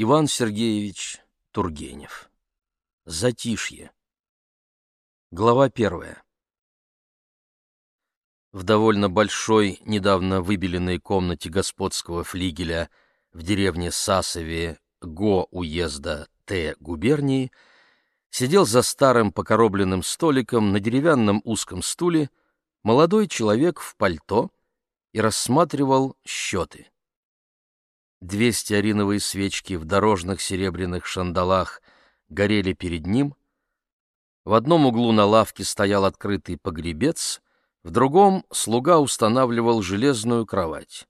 Иван Сергеевич Тургенев. Затишье. Глава первая. В довольно большой, недавно выбеленной комнате господского флигеля в деревне Сасове Го уезда Т губернии сидел за старым покоробленным столиком на деревянном узком стуле молодой человек в пальто и рассматривал счеты. Две стеариновые свечки в дорожных серебряных шандалах горели перед ним. В одном углу на лавке стоял открытый погребец, в другом слуга устанавливал железную кровать.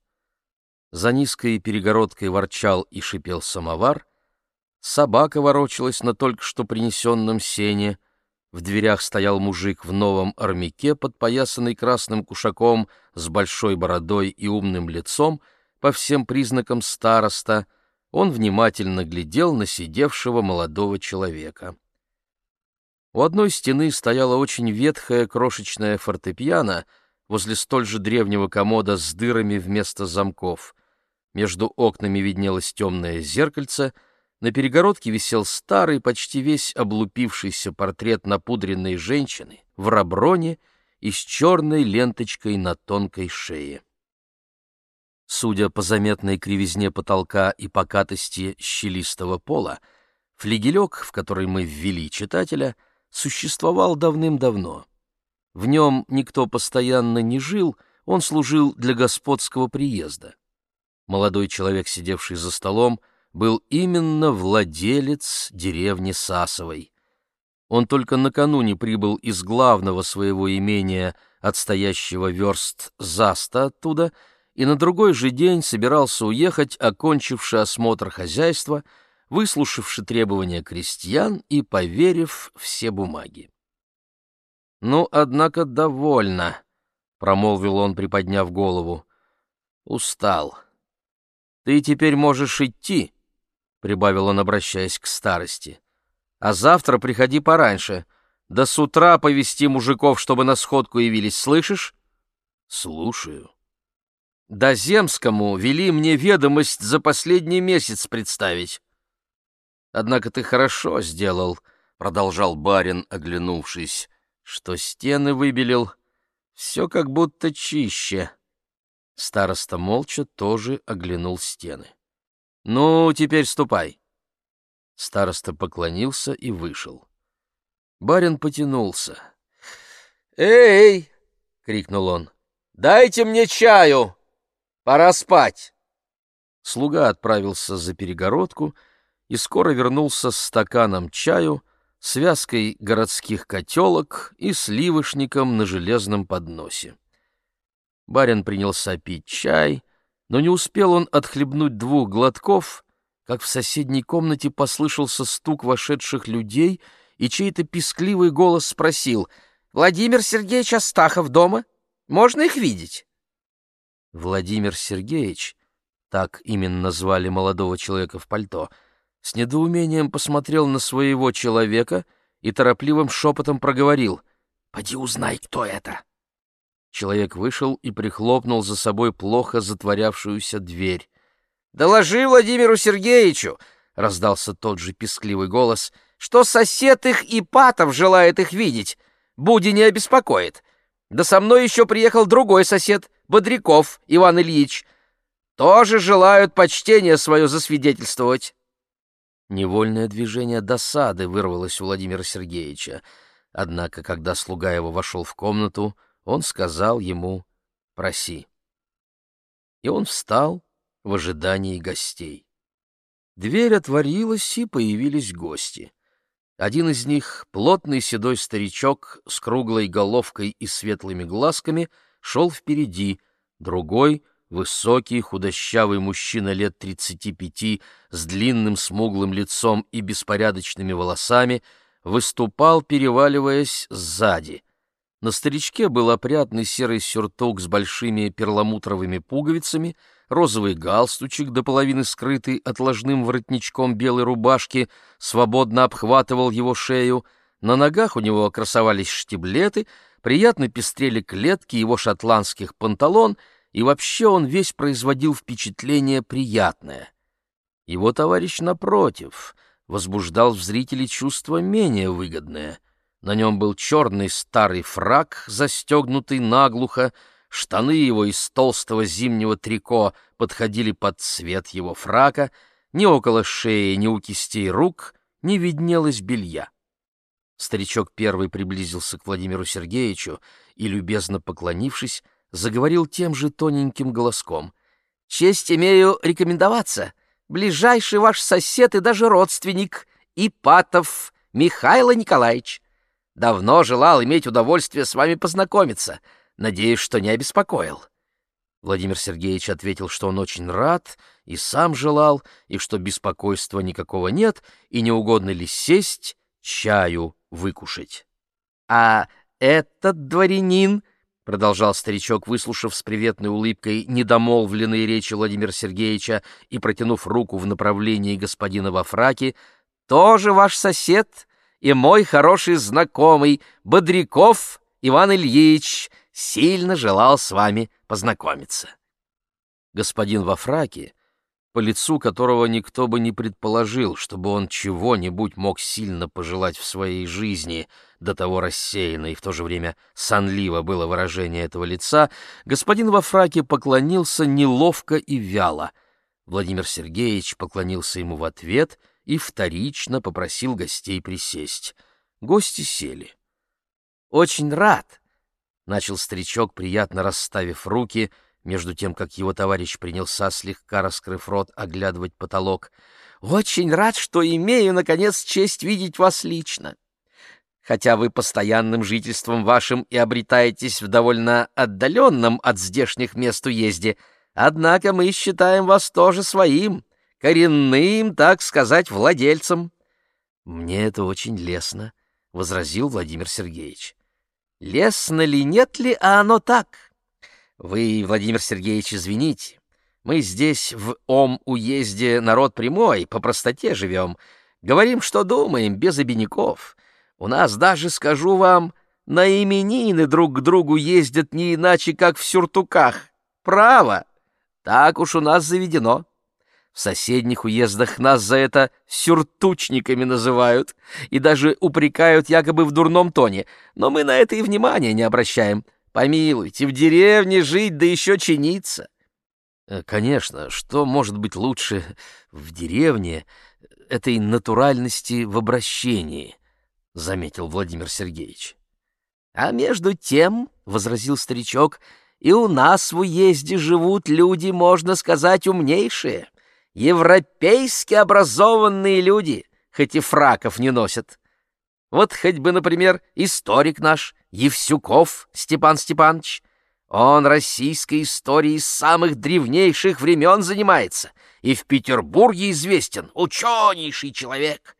За низкой перегородкой ворчал и шипел самовар, собака ворочалась на только что принесенном сене, в дверях стоял мужик в новом армяке, подпоясанный красным кушаком, с большой бородой и умным лицом — по всем признакам староста, он внимательно глядел на сидевшего молодого человека. У одной стены стояла очень ветхая крошечная фортепиано возле столь же древнего комода с дырами вместо замков. Между окнами виднелось темное зеркальце, на перегородке висел старый, почти весь облупившийся портрет напудренной женщины в раброне и с черной ленточкой на тонкой шее. Судя по заметной кривизне потолка и покатости щелистого пола, флигелек, в который мы ввели читателя, существовал давным-давно. В нем никто постоянно не жил, он служил для господского приезда. Молодой человек, сидевший за столом, был именно владелец деревни Сасовой. Он только накануне прибыл из главного своего имения, отстоящего верст заста оттуда, и на другой же день собирался уехать, окончивши осмотр хозяйства, выслушавши требования крестьян и поверив все бумаги. «Ну, однако, довольно», — промолвил он, приподняв голову. «Устал. Ты теперь можешь идти», — прибавил он, обращаясь к старости. «А завтра приходи пораньше. До с утра повести мужиков, чтобы на сходку явились, слышишь?» «Слушаю», до Земскому вели мне ведомость за последний месяц представить. Однако ты хорошо сделал, — продолжал барин, оглянувшись, — что стены выбелил, все как будто чище. Староста молча тоже оглянул стены. — Ну, теперь ступай. Староста поклонился и вышел. Барин потянулся. «Эй!» — крикнул он. «Дайте мне чаю!» Пора спать!» Слуга отправился за перегородку и скоро вернулся с стаканом чаю, связкой городских котелок и сливочником на железном подносе. Барин принялся пить чай, но не успел он отхлебнуть двух глотков, как в соседней комнате послышался стук вошедших людей, и чей-то пискливый голос спросил, «Владимир Сергеевич Астахов дома? Можно их видеть?» Владимир Сергеевич, так именно звали молодого человека в пальто, с недоумением посмотрел на своего человека и торопливым шепотом проговорил «Поди узнай, кто это!» Человек вышел и прихлопнул за собой плохо затворявшуюся дверь. «Доложи Владимиру Сергеевичу!» — раздался тот же пескливый голос, что сосед их Ипатов желает их видеть. Буди не обеспокоит. Да со мной еще приехал другой сосед, Бодряков Иван Ильич. Тоже желают почтение свое засвидетельствовать. Невольное движение досады вырвалось у Владимира Сергеевича. Однако, когда слуга его вошел в комнату, он сказал ему «Проси». И он встал в ожидании гостей. Дверь отворилась, и появились гости. Один из них, плотный седой старичок с круглой головкой и светлыми глазками, шел впереди, другой — высокий худощавый мужчина лет тридцати пяти с длинным смуглым лицом и беспорядочными волосами, выступал, переваливаясь сзади. На старичке был опрятный серый сюртук с большими перламутровыми пуговицами — розовый галстучек, до половины скрытый отложным воротничком белой рубашки, свободно обхватывал его шею, на ногах у него красовались штиблеты, приятно пестрели клетки его шотландских панталон, и вообще он весь производил впечатление приятное. Его товарищ, напротив, возбуждал в зрителей чувство менее выгодное. На нем был черный старый фраг, застегнутый наглухо, штаны его из толстого зимнего трико подходили под цвет его фрака, ни около шеи, ни у кистей рук не виднелось белья. Старичок первый приблизился к Владимиру Сергеевичу и, любезно поклонившись, заговорил тем же тоненьким голоском. «Честь имею рекомендоваться. Ближайший ваш сосед и даже родственник, Ипатов Михаил Николаевич. Давно желал иметь удовольствие с вами познакомиться. Надеюсь, что не обеспокоил». Владимир Сергеевич ответил, что он очень рад и сам желал, и что беспокойства никакого нет, и не угодно ли сесть, чаю выкушать. «А этот дворянин», — продолжал старичок, выслушав с приветной улыбкой недомолвленные речи Владимира Сергеевича и протянув руку в направлении господина во фраке, «тоже ваш сосед и мой хороший знакомый Бодряков Иван Ильич сильно желал с вами познакомиться». Господин во фраке по лицу которого никто бы не предположил, чтобы он чего-нибудь мог сильно пожелать в своей жизни, до того рассеянно и в то же время сонливо было выражение этого лица, господин во фраке поклонился неловко и вяло. Владимир Сергеевич поклонился ему в ответ и вторично попросил гостей присесть. Гости сели. «Очень рад», — начал старичок, приятно расставив руки — между тем, как его товарищ принялся, слегка раскрыв рот, оглядывать потолок. «Очень рад, что имею, наконец, честь видеть вас лично. Хотя вы постоянным жительством вашим и обретаетесь в довольно отдаленном от здешних мест уезде, однако мы считаем вас тоже своим, коренным, так сказать, владельцем». «Мне это очень лестно», — возразил Владимир Сергеевич. «Лестно ли, нет ли, а оно так». Вы, Владимир Сергеевич, извините. Мы здесь, в Ом-уезде, народ прямой, по простоте живем. Говорим, что думаем, без обиняков. У нас даже, скажу вам, на именины друг к другу ездят не иначе, как в сюртуках. Право! Так уж у нас заведено. В соседних уездах нас за это сюртучниками называют и даже упрекают якобы в дурном тоне, но мы на это и внимания не обращаем. Помилуйте, в деревне жить, да еще чиниться. Э, конечно, что может быть лучше в деревне этой натуральности в обращении, заметил Владимир Сергеевич. А между тем, возразил старичок, и у нас в уезде живут люди, можно сказать, умнейшие, европейски образованные люди, хоть и фраков не носят. Вот хоть бы, например, историк наш Евсюков Степан Степанович. Он российской историей самых древнейших времен занимается и в Петербурге известен, ученейший человек.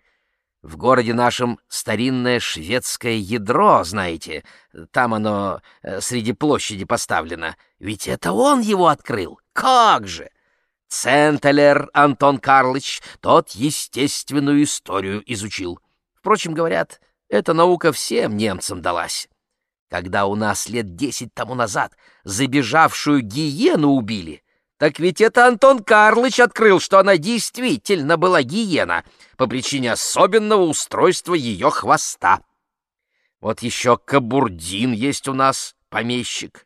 В городе нашем старинное шведское ядро, знаете, там оно э, среди площади поставлено. Ведь это он его открыл. Как же! Центелер Антон Карлович, тот естественную историю изучил. Впрочем, говорят, эта наука всем немцам далась. Когда у нас лет десять тому назад забежавшую гиену убили, так ведь это Антон Карлыч открыл, что она действительно была гиена по причине особенного устройства ее хвоста. Вот еще Кабурдин есть у нас, помещик.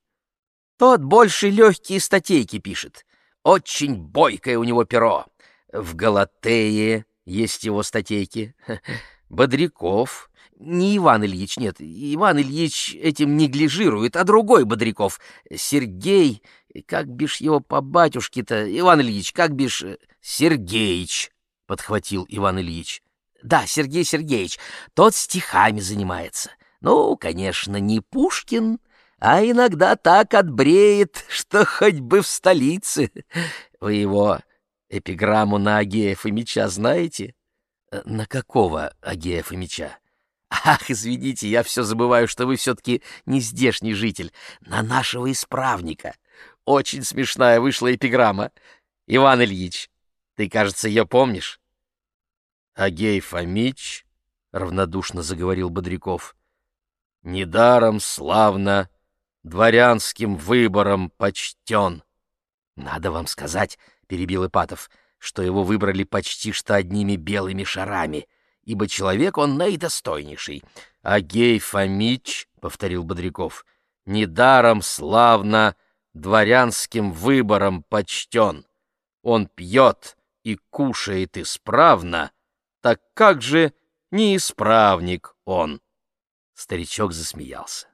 Тот больше легкие статейки пишет. Очень бойкое у него перо. В Галатее есть его статейки. Бодряков не Иван Ильич, нет, Иван Ильич этим неглижирует, а другой Бодряков. Сергей, как бишь его по батюшке-то, Иван Ильич, как бишь... Сергеич, подхватил Иван Ильич. Да, Сергей Сергеевич, тот стихами занимается. Ну, конечно, не Пушкин, а иногда так отбреет, что хоть бы в столице. Вы его эпиграмму на Агея Фомича знаете? На какого Агея Фомича? Ах, извините, я все забываю, что вы все-таки не здешний житель. На нашего исправника. Очень смешная вышла эпиграмма. Иван Ильич, ты, кажется, ее помнишь? Агей Фомич, — равнодушно заговорил Бодряков, — недаром славно дворянским выбором почтен. Надо вам сказать, — перебил Ипатов, — что его выбрали почти что одними белыми шарами, ибо человек он наидостойнейший. А Гей Фомич, — повторил Бодряков, — недаром славно дворянским выбором почтен. Он пьет и кушает исправно, так как же неисправник он? Старичок засмеялся.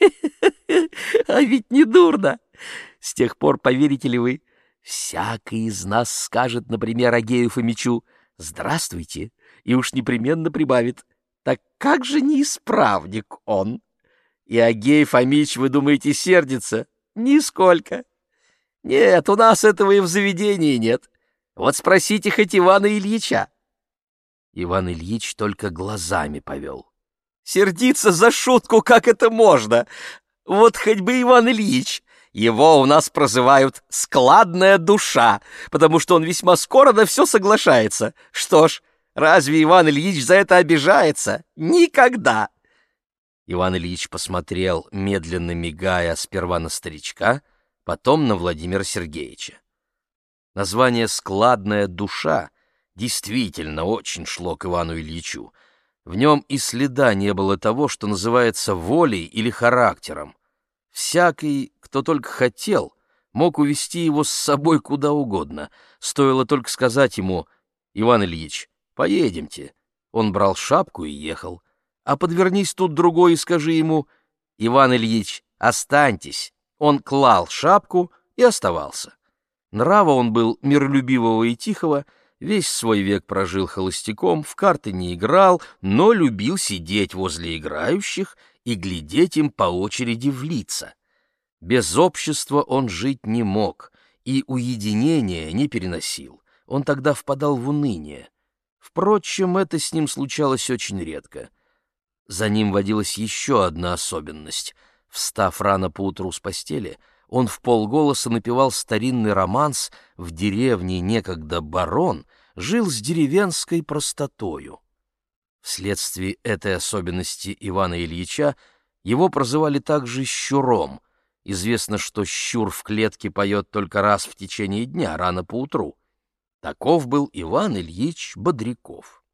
А ведь не дурно. С тех пор, поверите ли вы, всякий из нас скажет, например, Агею Фомичу «Здравствуйте», и уж непременно прибавит «Так как же неисправник он?» И Агей Фомич, вы думаете, сердится? Нисколько. Нет, у нас этого и в заведении нет. Вот спросите хоть Ивана Ильича. Иван Ильич только глазами повел. Сердиться за шутку, как это можно? Вот хоть бы Иван Ильич. Его у нас прозывают «складная душа», потому что он весьма скоро на все соглашается. Что ж, разве Иван Ильич за это обижается? Никогда. Иван Ильич посмотрел, медленно мигая, сперва на старичка, потом на Владимира Сергеевича. Название «складная душа» действительно очень шло к Ивану Ильичу. В нем и следа не было того, что называется волей или характером. Всякий, кто только хотел, мог увести его с собой куда угодно. Стоило только сказать ему «Иван Ильич, поедемте». Он брал шапку и ехал. А подвернись тут другой и скажи ему «Иван Ильич, останьтесь». Он клал шапку и оставался. Нрава он был миролюбивого и тихого, весь свой век прожил холостяком, в карты не играл, но любил сидеть возле играющих и глядеть им по очереди в лица. Без общества он жить не мог и уединения не переносил. Он тогда впадал в уныние. Впрочем, это с ним случалось очень редко. За ним водилась еще одна особенность. Встав рано поутру с постели, он в полголоса напевал старинный романс «В деревне некогда барон» жил с деревенской простотою. Вследствие этой особенности Ивана Ильича его прозывали также «щуром». Известно, что щур в клетке поет только раз в течение дня, рано поутру. Таков был Иван Ильич Бодряков.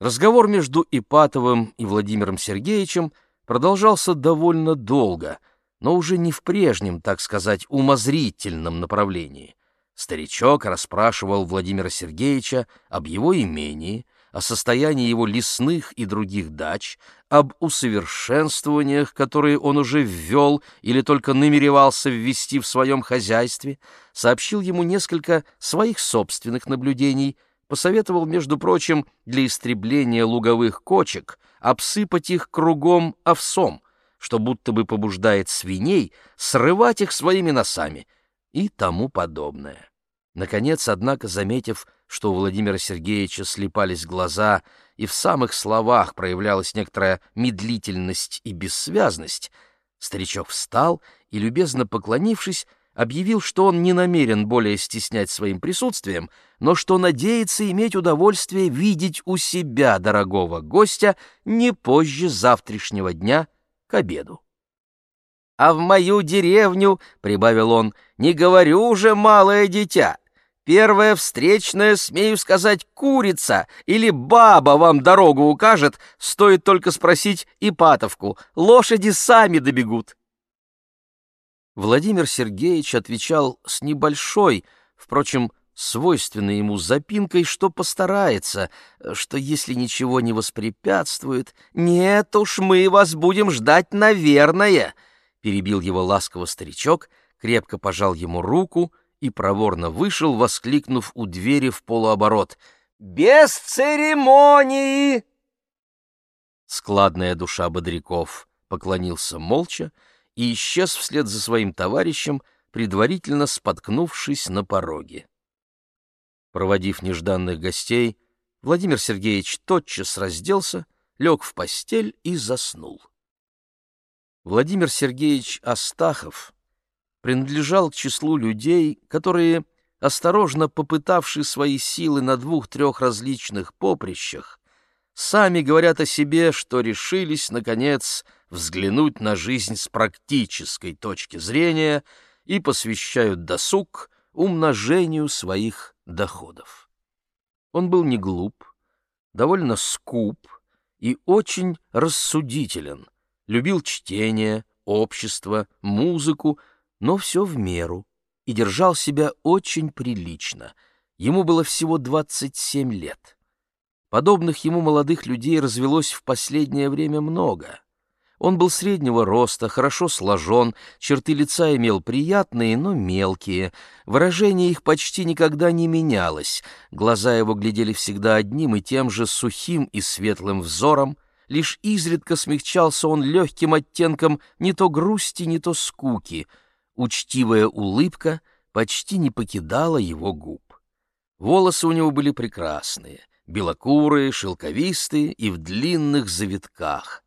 Разговор между Ипатовым и Владимиром Сергеевичем продолжался довольно долго, но уже не в прежнем, так сказать, умозрительном направлении. Старичок расспрашивал Владимира Сергеевича об его имении, о состоянии его лесных и других дач, об усовершенствованиях, которые он уже ввел или только намеревался ввести в своем хозяйстве, сообщил ему несколько своих собственных наблюдений, посоветовал, между прочим, для истребления луговых кочек обсыпать их кругом овсом, что будто бы побуждает свиней срывать их своими носами и тому подобное. Наконец, однако, заметив, что у Владимира Сергеевича слепались глаза и в самых словах проявлялась некоторая медлительность и бессвязность, старичок встал и, любезно поклонившись, объявил, что он не намерен более стеснять своим присутствием, но что надеется иметь удовольствие видеть у себя дорогого гостя не позже завтрашнего дня к обеду. «А в мою деревню, — прибавил он, — не говорю уже малое дитя, Первая встречная, смею сказать, курица или баба вам дорогу укажет, стоит только спросить Ипатовку. Лошади сами добегут. Владимир Сергеевич отвечал с небольшой, впрочем, свойственной ему запинкой, что постарается, что если ничего не воспрепятствует, «Нет уж, мы вас будем ждать, наверное», — перебил его ласково старичок, крепко пожал ему руку — и проворно вышел, воскликнув у двери в полуоборот. «Без церемонии!» Складная душа Бодряков поклонился молча и исчез вслед за своим товарищем, предварительно споткнувшись на пороге. Проводив нежданных гостей, Владимир Сергеевич тотчас разделся, лег в постель и заснул. Владимир Сергеевич Астахов принадлежал к числу людей, которые, осторожно попытавшие свои силы на двух-трех различных поприщах, сами говорят о себе, что решились, наконец, взглянуть на жизнь с практической точки зрения и посвящают досуг умножению своих доходов. Он был не глуп, довольно скуп и очень рассудителен, любил чтение, общество, музыку, но все в меру, и держал себя очень прилично. Ему было всего 27 лет. Подобных ему молодых людей развелось в последнее время много. Он был среднего роста, хорошо сложен, черты лица имел приятные, но мелкие. Выражение их почти никогда не менялось. Глаза его глядели всегда одним и тем же сухим и светлым взором. Лишь изредка смягчался он легким оттенком не то грусти, не то скуки. Учтивая улыбка почти не покидала его губ. Волосы у него были прекрасные, белокурые, шелковистые и в длинных завитках.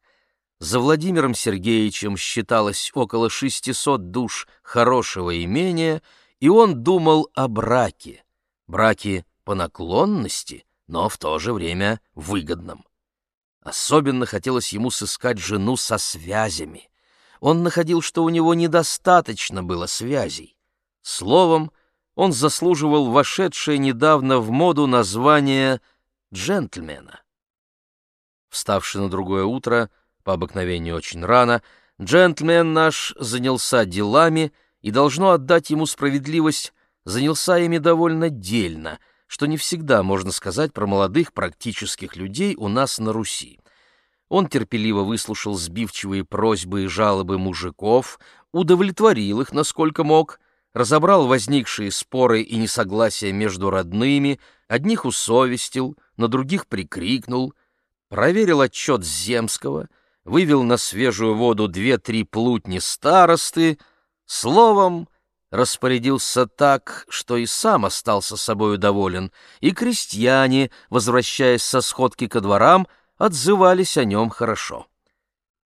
За Владимиром Сергеевичем считалось около 600 душ хорошего имения, и он думал о браке. Браке по наклонности, но в то же время выгодном. Особенно хотелось ему сыскать жену со связями. Он находил, что у него недостаточно было связей. Словом, он заслуживал вошедшее недавно в моду название джентльмена. Вставший на другое утро, по обыкновению очень рано, джентльмен наш занялся делами и, должно отдать ему справедливость, занялся ими довольно дельно, что не всегда можно сказать про молодых практических людей у нас на Руси. Он терпеливо выслушал сбивчивые просьбы и жалобы мужиков, удовлетворил их, насколько мог, разобрал возникшие споры и несогласия между родными, одних усовестил, на других прикрикнул, проверил отчет Земского, вывел на свежую воду две-три плутни старосты, словом, распорядился так, что и сам остался собою доволен, и крестьяне, возвращаясь со сходки ко дворам, отзывались о нем хорошо.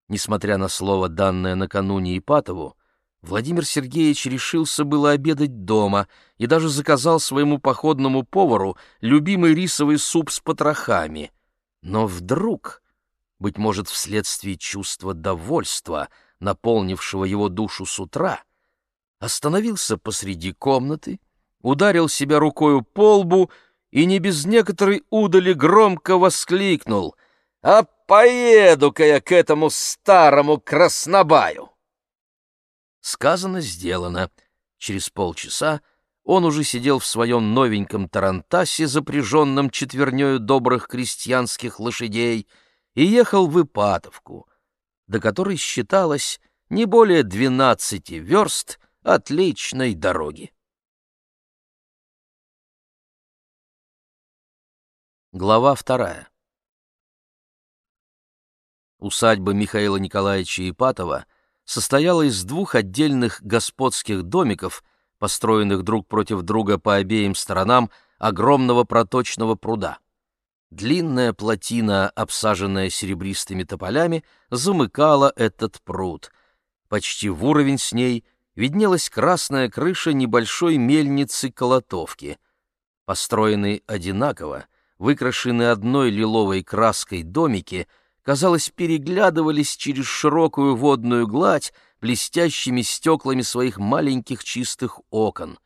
Несмотря на слово, данное накануне Ипатову, Владимир Сергеевич решился было обедать дома и даже заказал своему походному повару любимый рисовый суп с потрохами. Но вдруг быть может, вследствие чувства довольства, наполнившего его душу с утра, остановился посреди комнаты, ударил себя рукою по лбу и не без некоторой удали громко воскликнул «А поеду-ка я к этому старому краснобаю!» Сказано, сделано. Через полчаса он уже сидел в своем новеньком тарантасе, запряженном четвернёю добрых крестьянских лошадей — и ехал в Ипатовку, до которой считалось не более двенадцати верст отличной дороги. Глава вторая. Усадьба Михаила Николаевича Ипатова состояла из двух отдельных господских домиков, построенных друг против друга по обеим сторонам огромного проточного пруда. Длинная плотина, обсаженная серебристыми тополями, замыкала этот пруд. Почти в уровень с ней виднелась красная крыша небольшой мельницы-колотовки. Построенные одинаково, выкрашенные одной лиловой краской домики, казалось, переглядывались через широкую водную гладь блестящими стеклами своих маленьких чистых окон.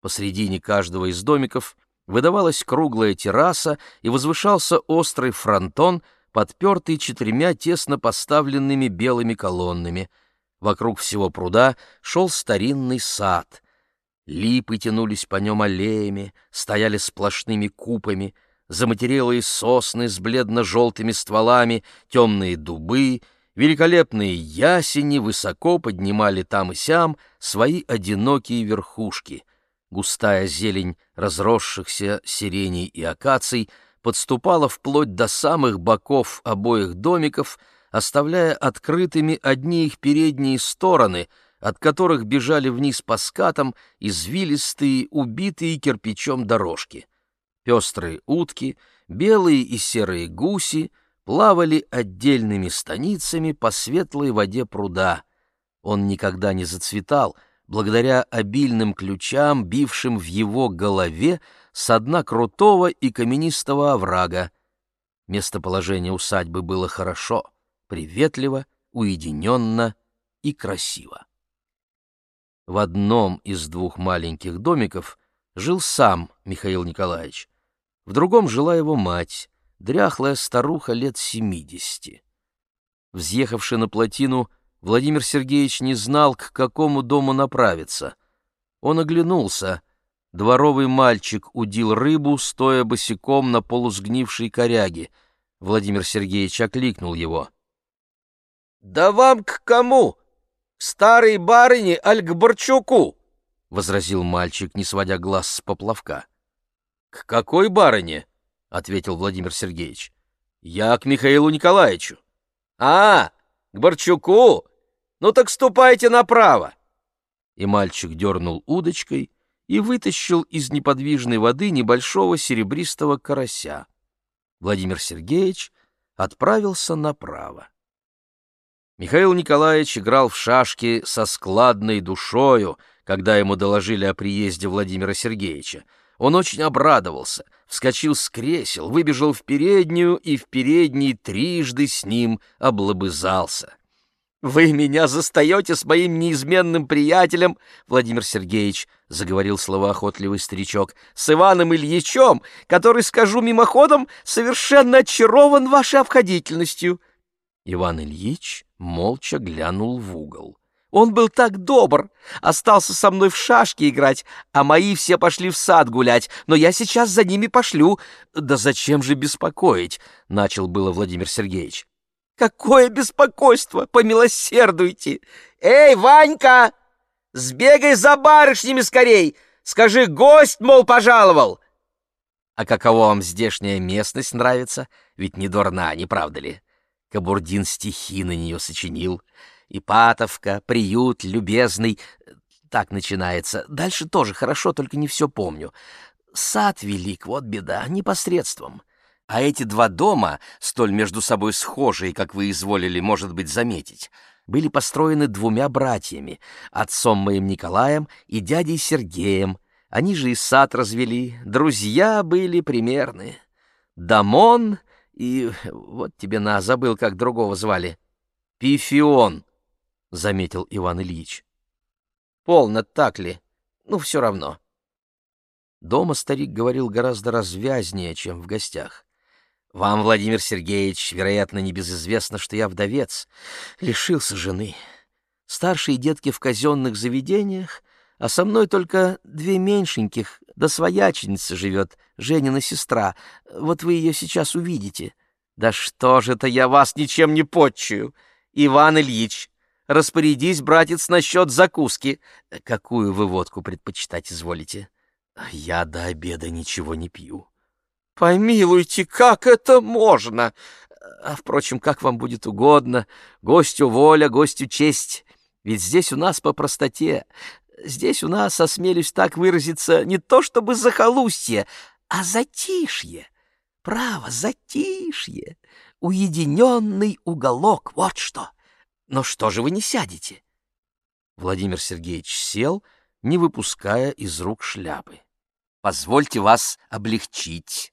Посредине каждого из домиков выдавалась круглая терраса и возвышался острый фронтон, подпертый четырьмя тесно поставленными белыми колоннами. Вокруг всего пруда шел старинный сад. Липы тянулись по нем аллеями, стояли сплошными купами, заматерелые сосны с бледно-желтыми стволами, темные дубы, великолепные ясени высоко поднимали там и сям свои одинокие верхушки — Густая зелень разросшихся сиреней и акаций подступала вплоть до самых боков обоих домиков, оставляя открытыми одни их передние стороны, от которых бежали вниз по скатам извилистые, убитые кирпичом дорожки. Пестрые утки, белые и серые гуси плавали отдельными станицами по светлой воде пруда. Он никогда не зацветал — благодаря обильным ключам, бившим в его голове с дна крутого и каменистого оврага. Местоположение усадьбы было хорошо, приветливо, уединенно и красиво. В одном из двух маленьких домиков жил сам Михаил Николаевич, в другом жила его мать, дряхлая старуха лет семидесяти. Взъехавший на плотину, Владимир Сергеевич не знал, к какому дому направиться. Он оглянулся. Дворовый мальчик удил рыбу, стоя босиком на полусгнившей коряге. Владимир Сергеевич окликнул его. «Да вам к кому? К старой барыне аль к Борчуку?» — возразил мальчик, не сводя глаз с поплавка. «К какой барыне?» — ответил Владимир Сергеевич. «Я к Михаилу Николаевичу». «А, к Борчуку? Ну так ступайте направо!» И мальчик дернул удочкой и вытащил из неподвижной воды небольшого серебристого карася. Владимир Сергеевич отправился направо. Михаил Николаевич играл в шашки со складной душою, когда ему доложили о приезде Владимира Сергеевича. Он очень обрадовался, вскочил с кресел, выбежал в переднюю и в передней трижды с ним облобызался. «Вы меня застаете с моим неизменным приятелем, Владимир Сергеевич», — заговорил словоохотливый старичок, «с Иваном Ильичем, который, скажу мимоходом, совершенно очарован вашей обходительностью». Иван Ильич молча глянул в угол. Он был так добр, остался со мной в шашки играть, а мои все пошли в сад гулять, но я сейчас за ними пошлю. Да зачем же беспокоить? Начал было Владимир Сергеевич. Какое беспокойство, помилосердуйте! Эй, Ванька, сбегай за барышнями скорей, скажи, гость, мол, пожаловал. А каково вам здешняя местность нравится? Ведь не дурна, не правда ли? Кабурдин стихи на нее сочинил. Ипатовка, приют, любезный. Так начинается. Дальше тоже хорошо, только не все помню. Сад велик, вот беда, непосредством. А эти два дома, столь между собой схожие, как вы изволили, может быть, заметить, были построены двумя братьями, отцом моим Николаем и дядей Сергеем. Они же и сад развели, друзья были примерные. Дамон и... вот тебе на, забыл, как другого звали. Пифион заметил Иван Ильич. Полно так ли? Ну, все равно. Дома старик говорил гораздо развязнее, чем в гостях. Вам, Владимир Сергеевич, вероятно, небезызвестно, что я вдовец, лишился жены. Старшие детки в казенных заведениях, а со мной только две меньшеньких, да свояченица живет, Женина сестра. Вот вы ее сейчас увидите. Да что же это я вас ничем не подчую, Иван Ильич, Распорядись, братец, насчет закуски. Какую вы водку предпочитать изволите? Я до обеда ничего не пью. Помилуйте, как это можно? А, впрочем, как вам будет угодно. Гостю воля, гостю честь. Ведь здесь у нас по простоте. Здесь у нас, осмелюсь так выразиться, не то чтобы захолустье, а затишье. Право, затишье. Уединенный уголок, вот что. — но что же вы не сядете? Владимир Сергеевич сел, не выпуская из рук шляпы. Позвольте вас облегчить,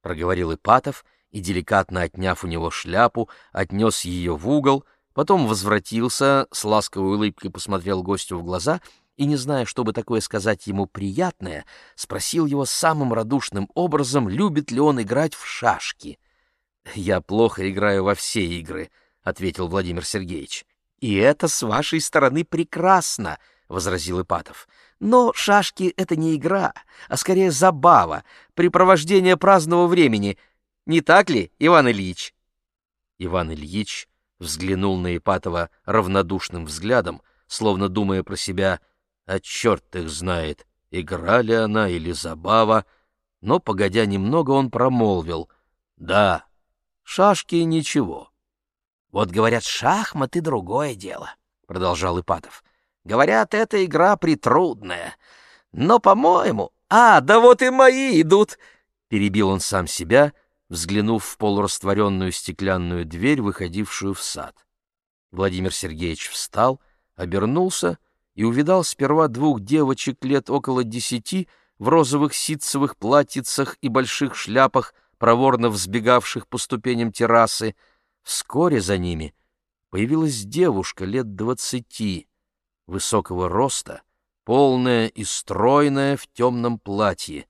проговорил Ипатов и деликатно отняв у него шляпу, отнес ее в угол, потом возвратился, с ласковой улыбкой посмотрел гостю в глаза и, не зная, что бы такое сказать ему приятное, спросил его самым радушным образом, любит ли он играть в шашки. «Я плохо играю во все игры», ответил Владимир Сергеевич. И это с вашей стороны прекрасно, возразил Ипатов. Но шашки это не игра, а скорее забава, препровождение праздного времени. Не так ли, Иван Ильич? Иван Ильич взглянул на Ипатова равнодушным взглядом, словно думая про себя, а черт их знает, игра ли она или забава, но, погодя немного, он промолвил, «Да, шашки ничего». Вот говорят, шахматы — другое дело, — продолжал Ипатов. Говорят, эта игра притрудная. Но, по-моему... А, да вот и мои идут! Перебил он сам себя, взглянув в полурастворенную стеклянную дверь, выходившую в сад. Владимир Сергеевич встал, обернулся и увидал сперва двух девочек лет около десяти в розовых ситцевых платьицах и больших шляпах, проворно взбегавших по ступеням террасы, Вскоре за ними появилась девушка лет двадцати. высокого роста, полная и стройная в темном платье.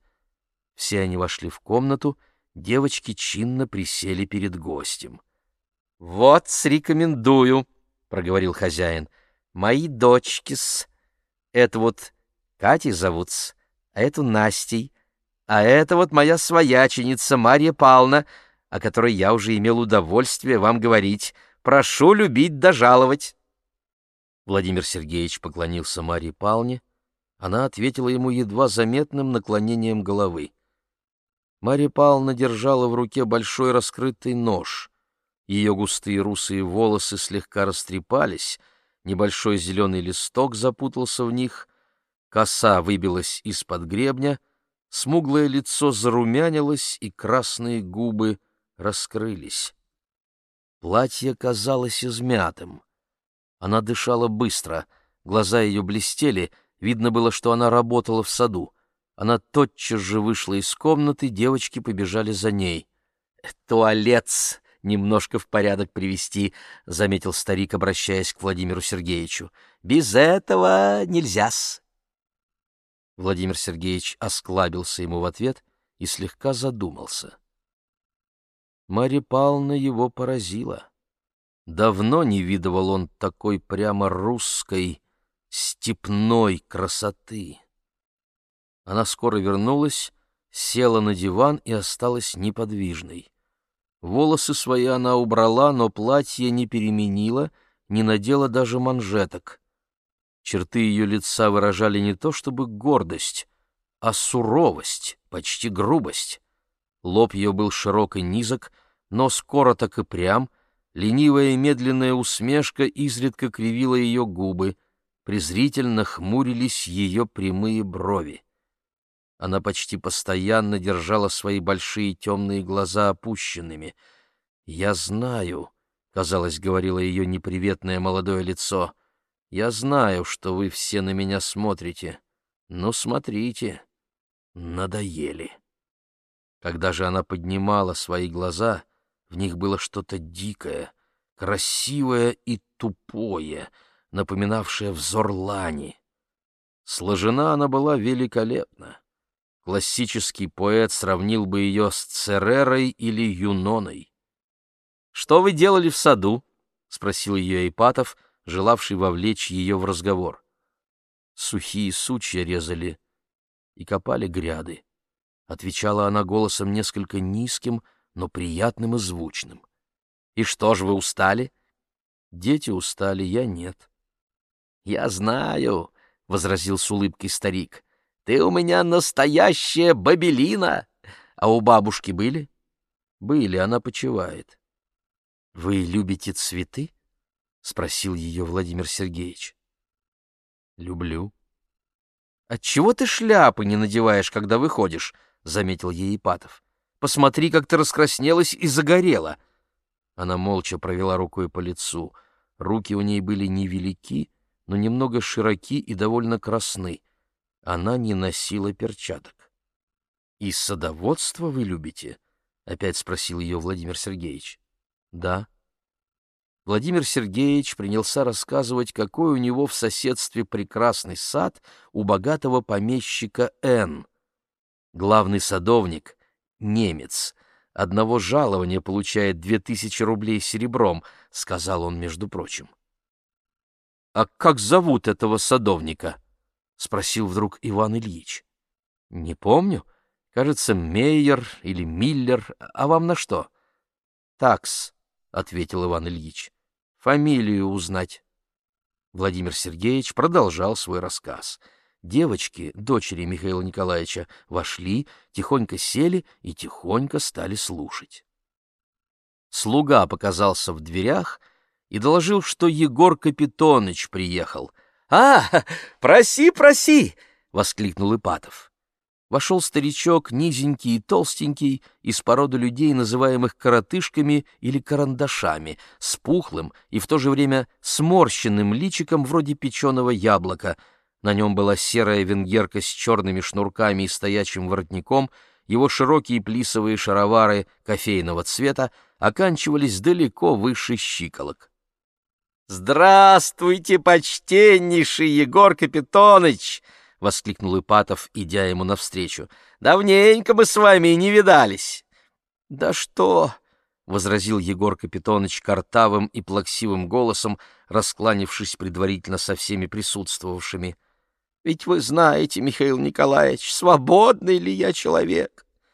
Все они вошли в комнату, девочки чинно присели перед гостем. — Вот, рекомендую, — проговорил хозяин, — мои дочки-с. Это вот Катей зовут-с, а эту Настей, а это вот моя свояченица Марья Павловна, о которой я уже имел удовольствие вам говорить. Прошу любить да жаловать. Владимир Сергеевич поклонился Марье Павловне, она ответила ему едва заметным наклонением головы. Марья Павловна держала в руке большой раскрытый нож. Ее густые русые волосы слегка растрепались, небольшой зеленый листок запутался в них, коса выбилась из-под гребня, смуглое лицо зарумянилось, и красные губы раскрылись. Платье казалось измятым. Она дышала быстро, глаза ее блестели — Видно было, что она работала в саду. Она тотчас же вышла из комнаты, девочки побежали за ней. «Туалет немножко в порядок привести», — заметил старик, обращаясь к Владимиру Сергеевичу. «Без этого нельзя-с». Владимир Сергеевич осклабился ему в ответ и слегка задумался. Марья Павловна его поразила. Давно не видывал он такой прямо русской, степной красоты. Она скоро вернулась, села на диван и осталась неподвижной. Волосы свои она убрала, но платье не переменила, не надела даже манжеток. Черты ее лица выражали не то чтобы гордость, а суровость, почти грубость. Лоб ее был широк и низок, нос короток и прям, ленивая и медленная усмешка изредка кривила ее губы — презрительно хмурились ее прямые брови. Она почти постоянно держала свои большие темные глаза опущенными. «Я знаю», — казалось, говорило ее неприветное молодое лицо, — «я знаю, что вы все на меня смотрите. Но смотрите, надоели». Когда же она поднимала свои глаза, в них было что-то дикое, красивое и тупое — напоминавшая взор лани. Сложена она была великолепно. Классический поэт сравнил бы ее с Церерой или Юноной. «Что вы делали в саду?» — спросил ее Ипатов, желавший вовлечь ее в разговор. «Сухие сучья резали и копали гряды», — отвечала она голосом несколько низким, но приятным и звучным. «И что ж вы устали?» «Дети устали, я нет». «Я знаю», — возразил с улыбкой старик, — «ты у меня настоящая бабелина. А у бабушки были?» «Были, она почивает». «Вы любите цветы?» — спросил ее Владимир Сергеевич. «Люблю». «Отчего ты шляпы не надеваешь, когда выходишь?» — заметил ей Ипатов. «Посмотри, как ты раскраснелась и загорела». Она молча провела рукой по лицу. Руки у ней были невелики, но немного широки и довольно красны. Она не носила перчаток. «И садоводство вы любите?» — опять спросил ее Владимир Сергеевич. «Да». Владимир Сергеевич принялся рассказывать, какой у него в соседстве прекрасный сад у богатого помещика Н. Главный садовник — немец. Одного жалования получает две тысячи рублей серебром, — сказал он, между прочим. «А как зовут этого садовника?» — спросил вдруг Иван Ильич. «Не помню. Кажется, Мейер или Миллер. А вам на что?» «Такс», — ответил Иван Ильич. «Фамилию узнать». Владимир Сергеевич продолжал свой рассказ. Девочки, дочери Михаила Николаевича, вошли, тихонько сели и тихонько стали слушать. Слуга показался в дверях и доложил, что Егор Капитоныч приехал. «А, проси, проси!» — воскликнул Ипатов. Вошел старичок, низенький и толстенький, из породы людей, называемых коротышками или карандашами, с пухлым и в то же время сморщенным личиком вроде печеного яблока. На нем была серая венгерка с черными шнурками и стоячим воротником, его широкие плисовые шаровары кофейного цвета оканчивались далеко выше щиколок. Здравствуйте, почтеннейший Егор Капитоныч! — воскликнул Ипатов, идя ему навстречу. — Давненько мы с вами и не видались. — Да что! — возразил Егор Капитоныч картавым и плаксивым голосом, раскланившись предварительно со всеми присутствовавшими. — Ведь вы знаете, Михаил Николаевич, свободный ли я человек?